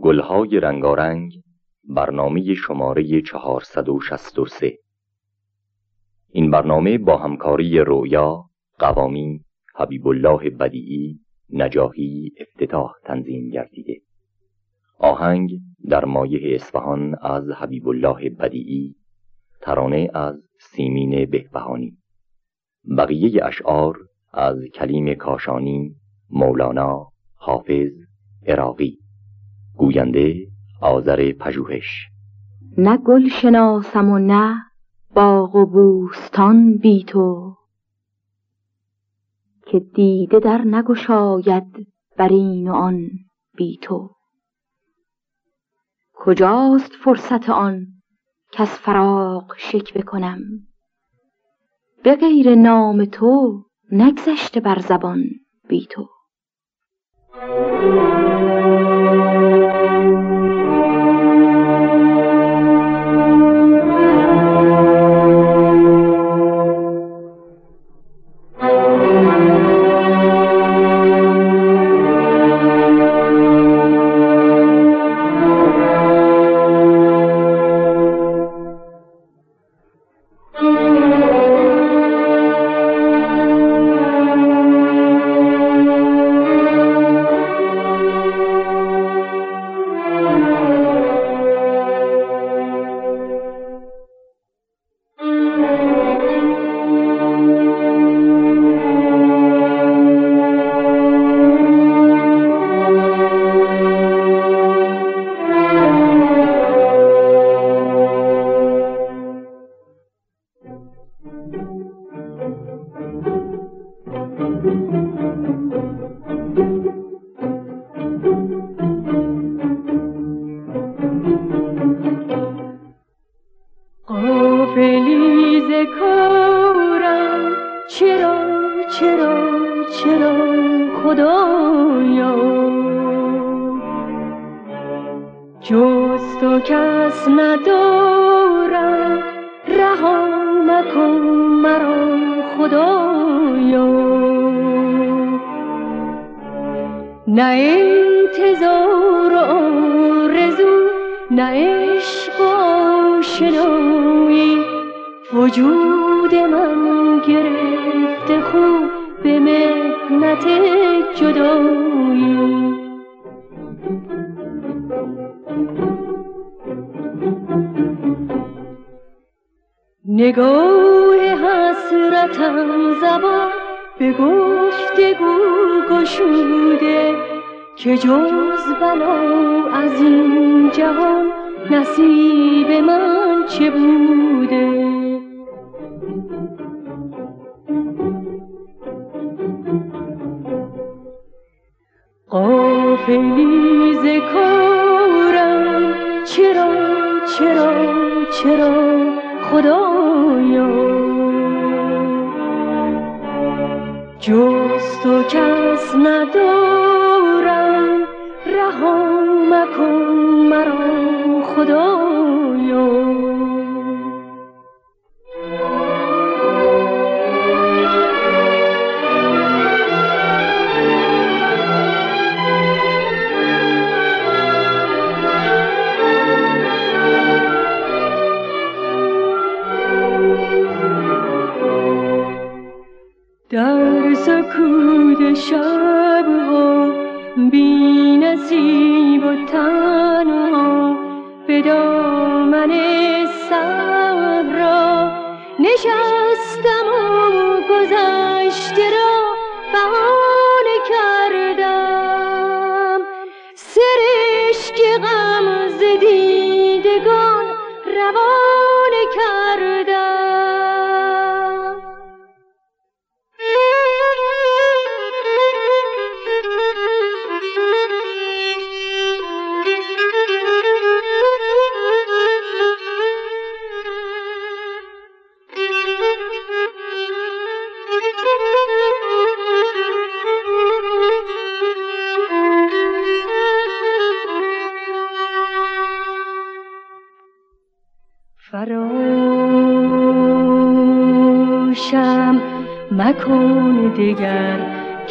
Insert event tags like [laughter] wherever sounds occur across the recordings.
گلهای رنگارنگ برنامه شماره 463 این برنامه با همکاری رویا، قوامی، حبیب الله بدیعی، نجاهی افتتاح تنظیم گردیده. آهنگ در مایه اصفهان از حبیب الله بدیعی ترانه از سیمین بهبهانی. بقیه اشعار از کلیم کاشانی مولانا حافظ عراقی. گوینده آذر پژوهش. نه گل شناسم و نه باغ و بوستان بی تو. که دیده در نگشاید بر این و آن بی تو. کجاست فرصت آن کز فراق شکوه کنم؟ به غیر نام تو نگذشته بر زبان بی تو. نگاه حسرتم زبان به گفتگو گشوده که جز بلا از این جهان نصیب من چه بوده؟ قافلی کارم چرا چرا چرا خدایا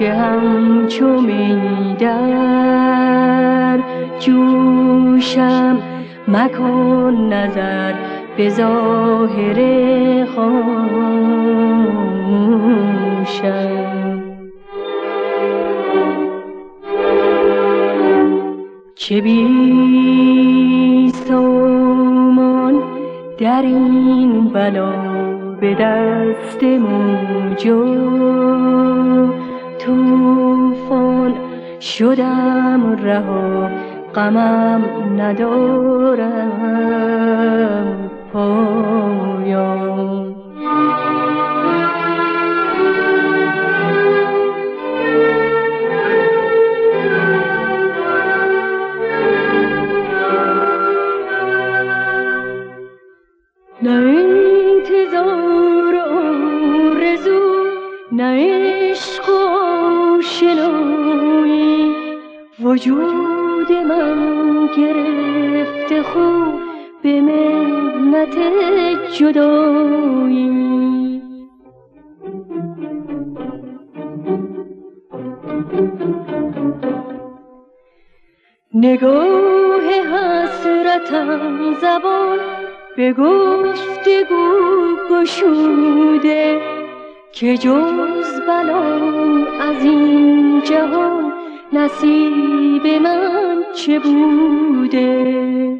که همچو می در جو گوشم مکن نظر به ظاهر خاموشم. چه بی سامان در این بلا به دست موجو شدم رها غمم ندارم. پایان. وجود من گرفته خود به منت جدایی. نگاه حسرتم زبان به گفتگو گشوده که جز بلا از این جهان نصیب من چه بوده؟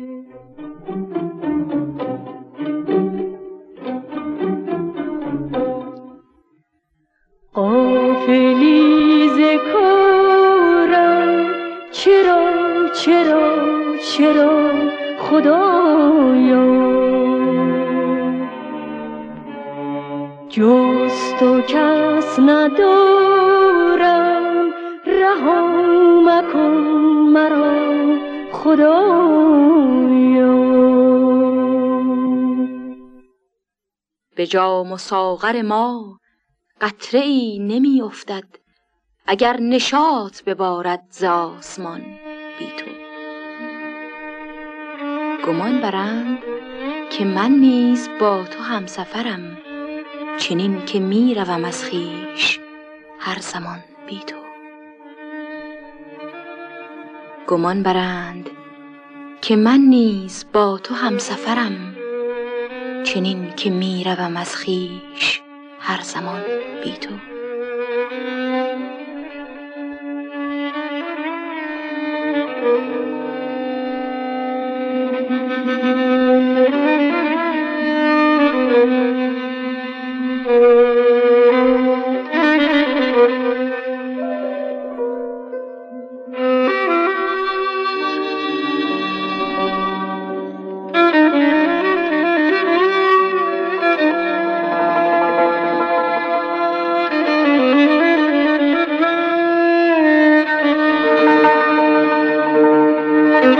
قافلی ز کارم چرا چرا چرا خدایا؟ جز تو کس ندارم به جام و ساغر ما قطره ای نمی افتد اگر نشاط ببارد ز آسمان بی تو. گمان برند که من نیز با تو همسفرم چنین که می روم از خویش هر زمان بی تو. گمان برند که من نیز با تو همسفرم چنین که می روم از خویش هر زمان بی تو.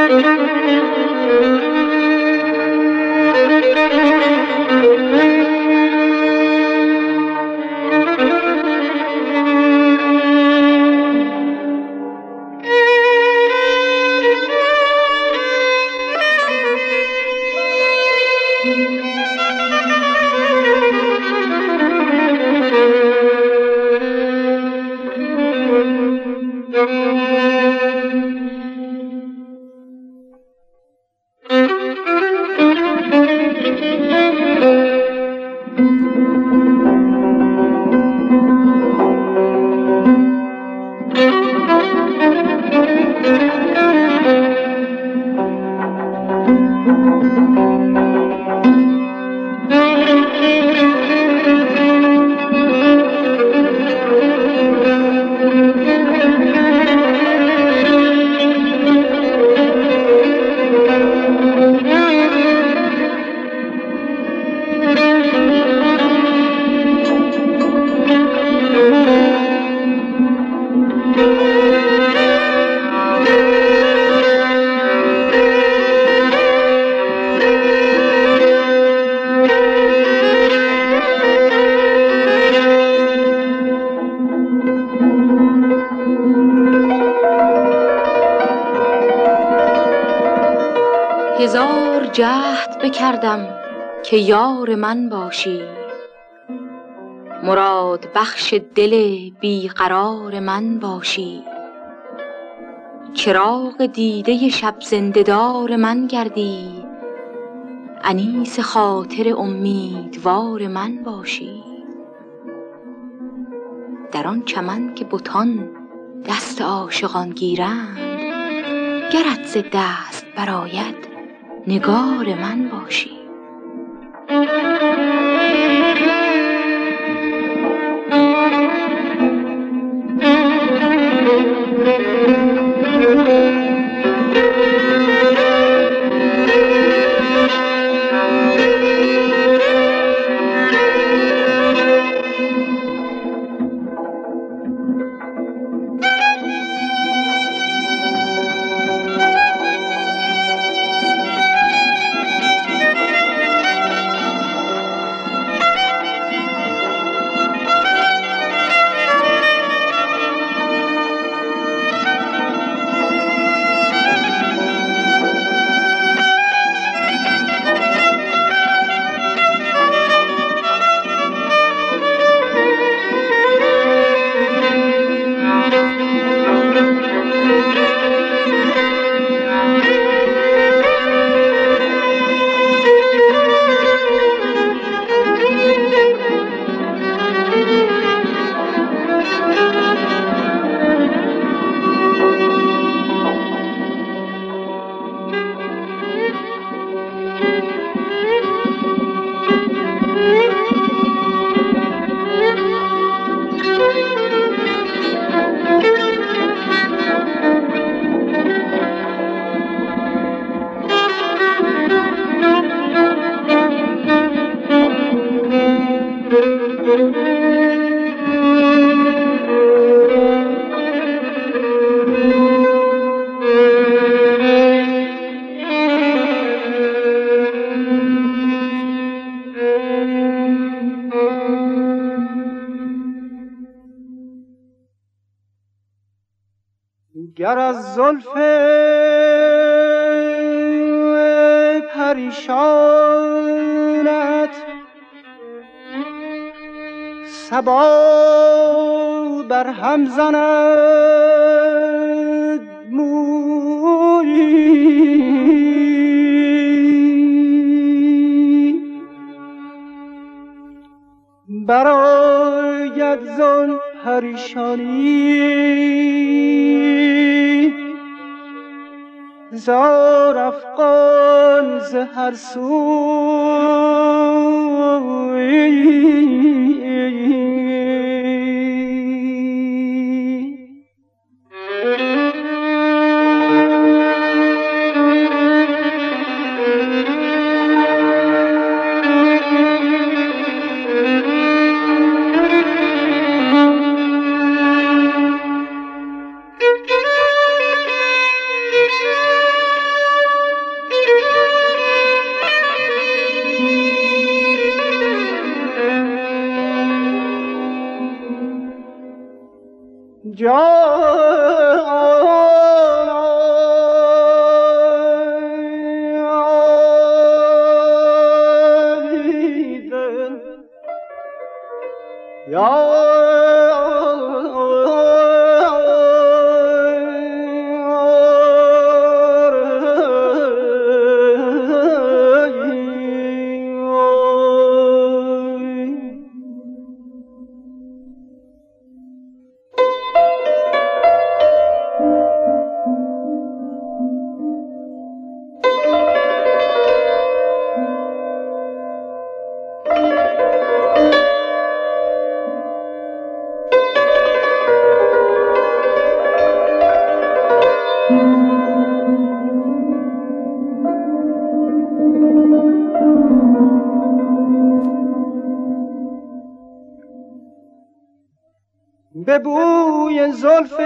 Thank you. جهد بکردم که یار من باشی. مراد بخش دل بیقرار من باشی. چراغ دیده شب زندهدار من گردی. انیس خاطر امیدوار من باشی. در آن چمن که بتان دست عاشقان گیرند گرت ز دست برآید نگار من باشی. [laughs] گر از زلف پریشانت سبا بر هم زند مویی براید زن پریشانی. زار افغان ز هر سوی.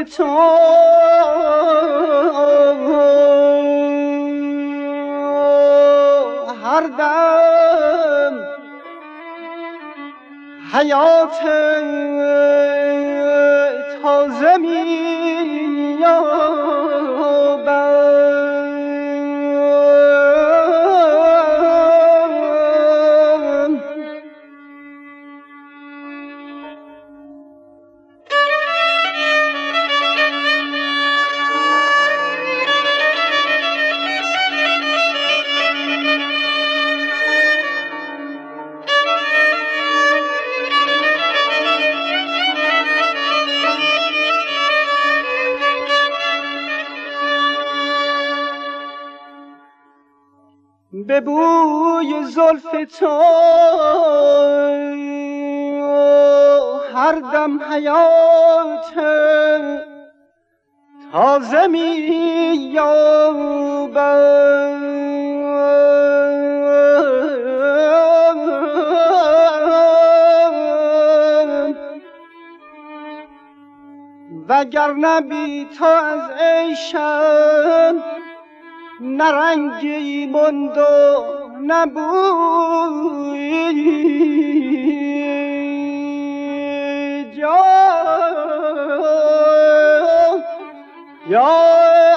تو. هر دم حیات تازه می به بوی زلف تو. هر دم حیات تازه می وگر نبی تو از عیشم نرنگی مند و نبوی جا یا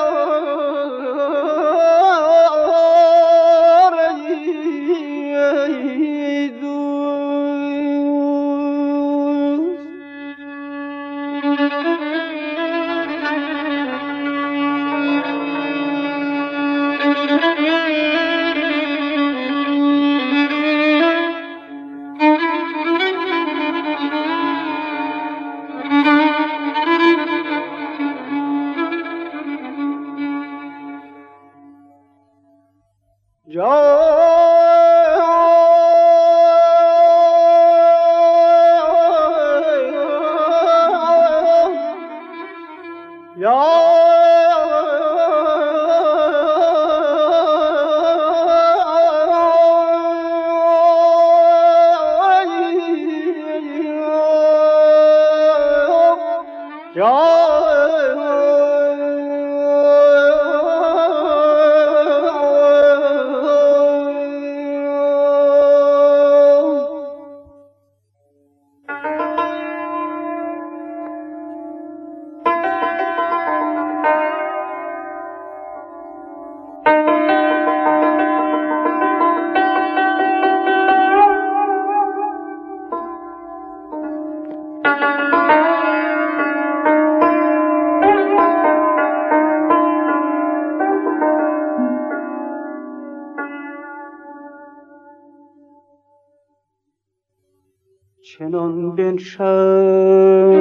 بنشست.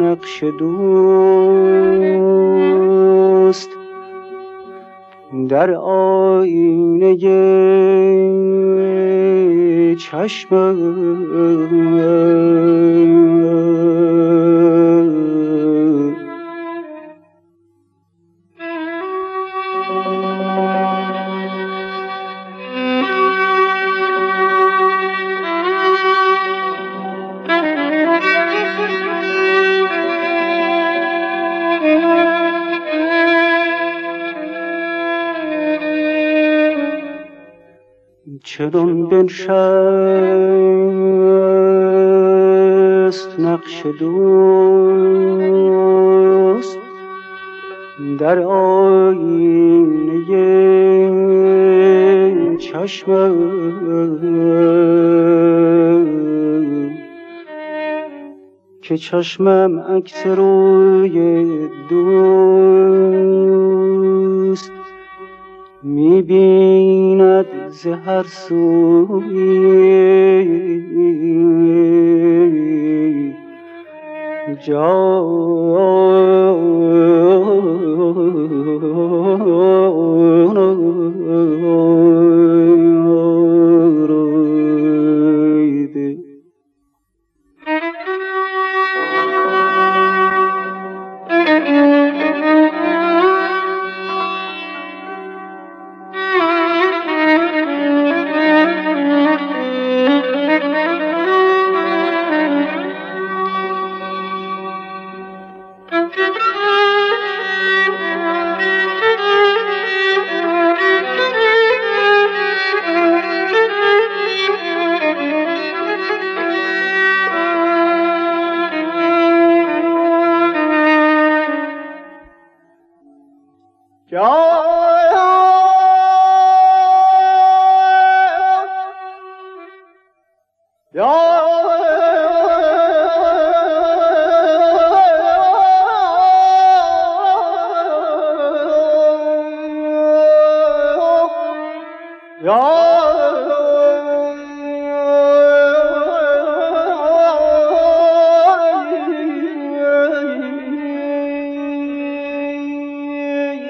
نقش دوست در آینه چشمم چنان بنشست نقش دوست در آینه چشمم که چشمم عکس روی دوست می‌بیند ز هر سوی جا.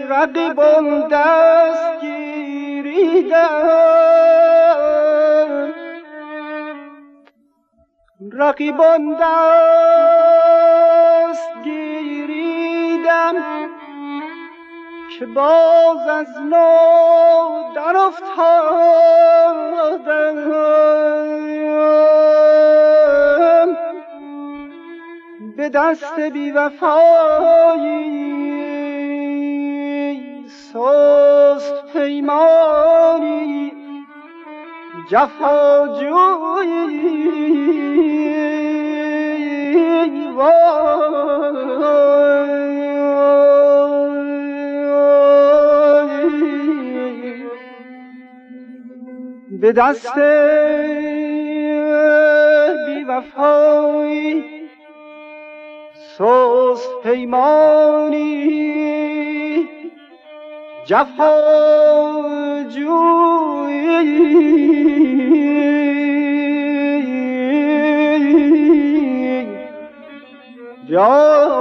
رقیبم دست گیریدم رقیبم دست گیریدم که باز از نو در افتادم. به دست بی وفایی سست پیمانی جفا به دست بی وفایی سست پیمانی جفا با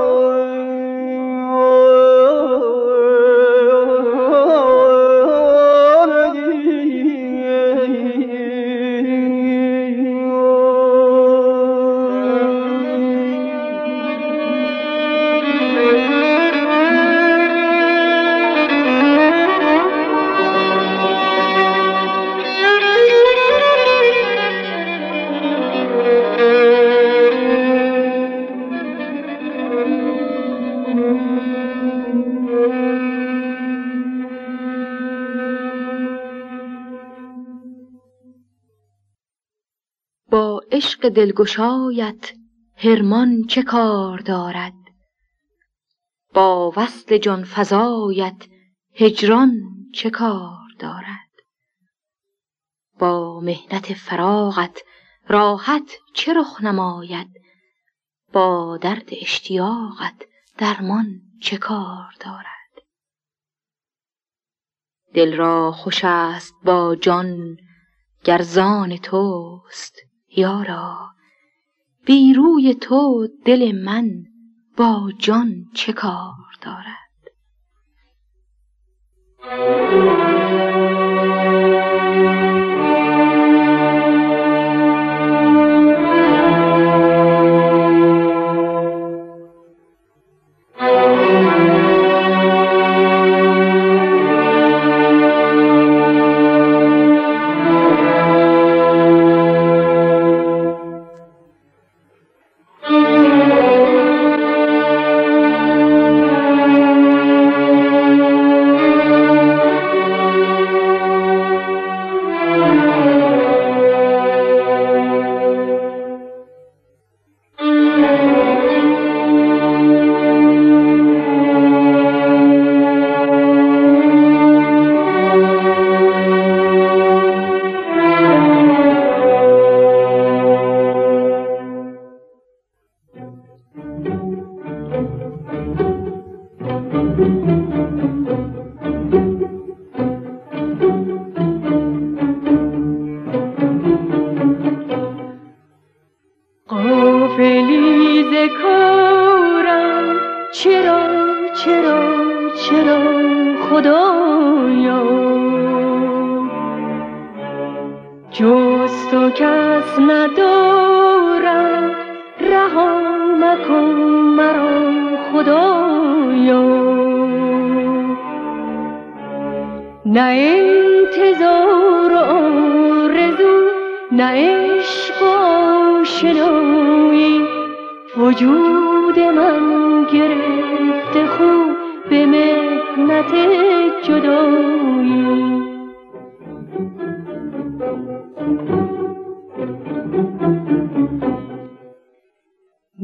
عشق دلگشایت هرمان چه کار دارد؟ با وصل جان فزایت هجران چه کار دارد؟ با مهنت فراغت راحت چه رخ نماید؟ با درد اشتیاقت درمان چه کار دارد؟ دل را خوش است با جان گر زان توست یارا بی روی تو دل من با جان چه کار دارد؟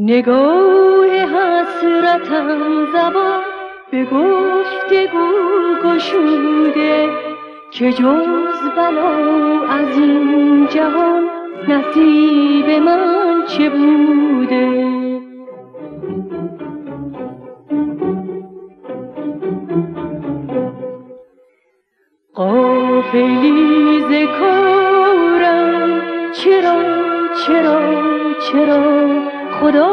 نگاه حسرتم زبان به گفتگو گشوده که جز بلا از این جهان نصیب من چه بوده؟ قافلی ز کارم چرا چرا چرا خدایا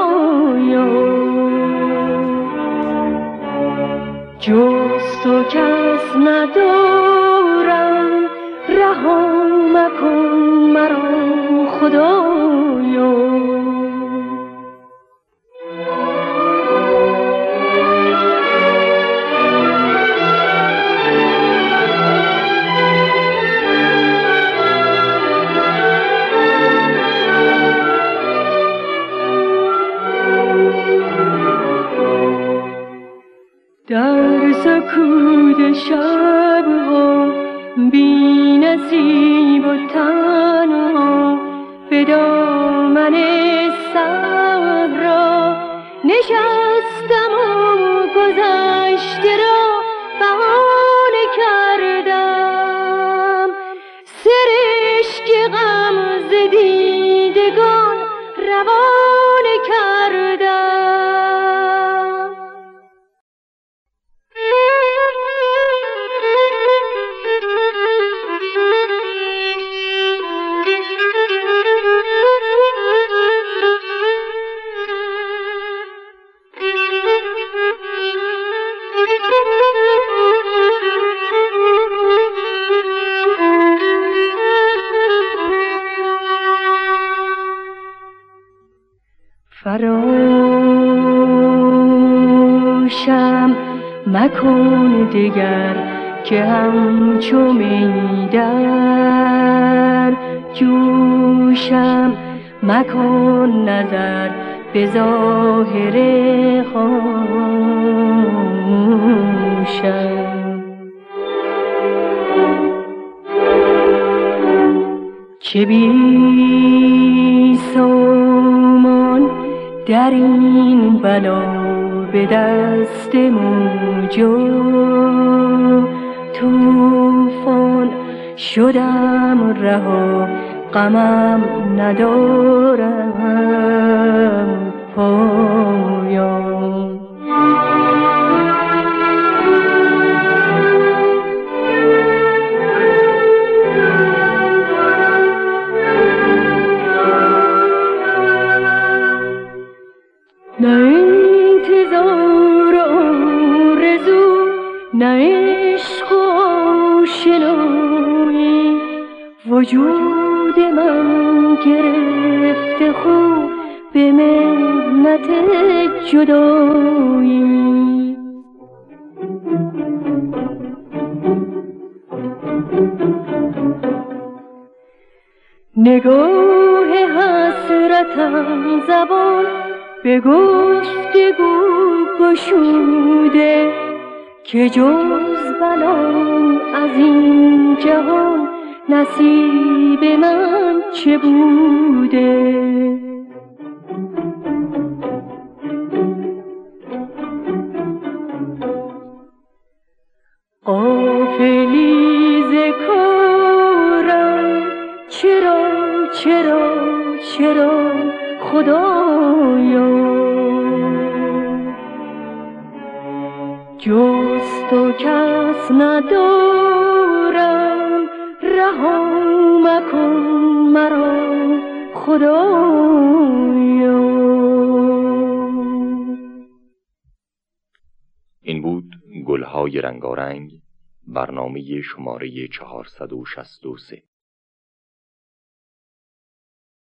که همچو می در جوشم مکن نظر به ظاهر خاموشم. چه بی سامان در این بلا به دست موجو شدم رها غمم ندارم. پایان. وجود من گرفته خو به منت جدایی. نگاه حسرتم زبان به گفتگو گشوده که جز بلا از این جهان نصیب من چه بوده؟ غافلی ز کارم. چرا چرا چرا خدایا؟ جز تو کس ندارم خدایا این بود گلهای رنگارنگ برنامه شماره 463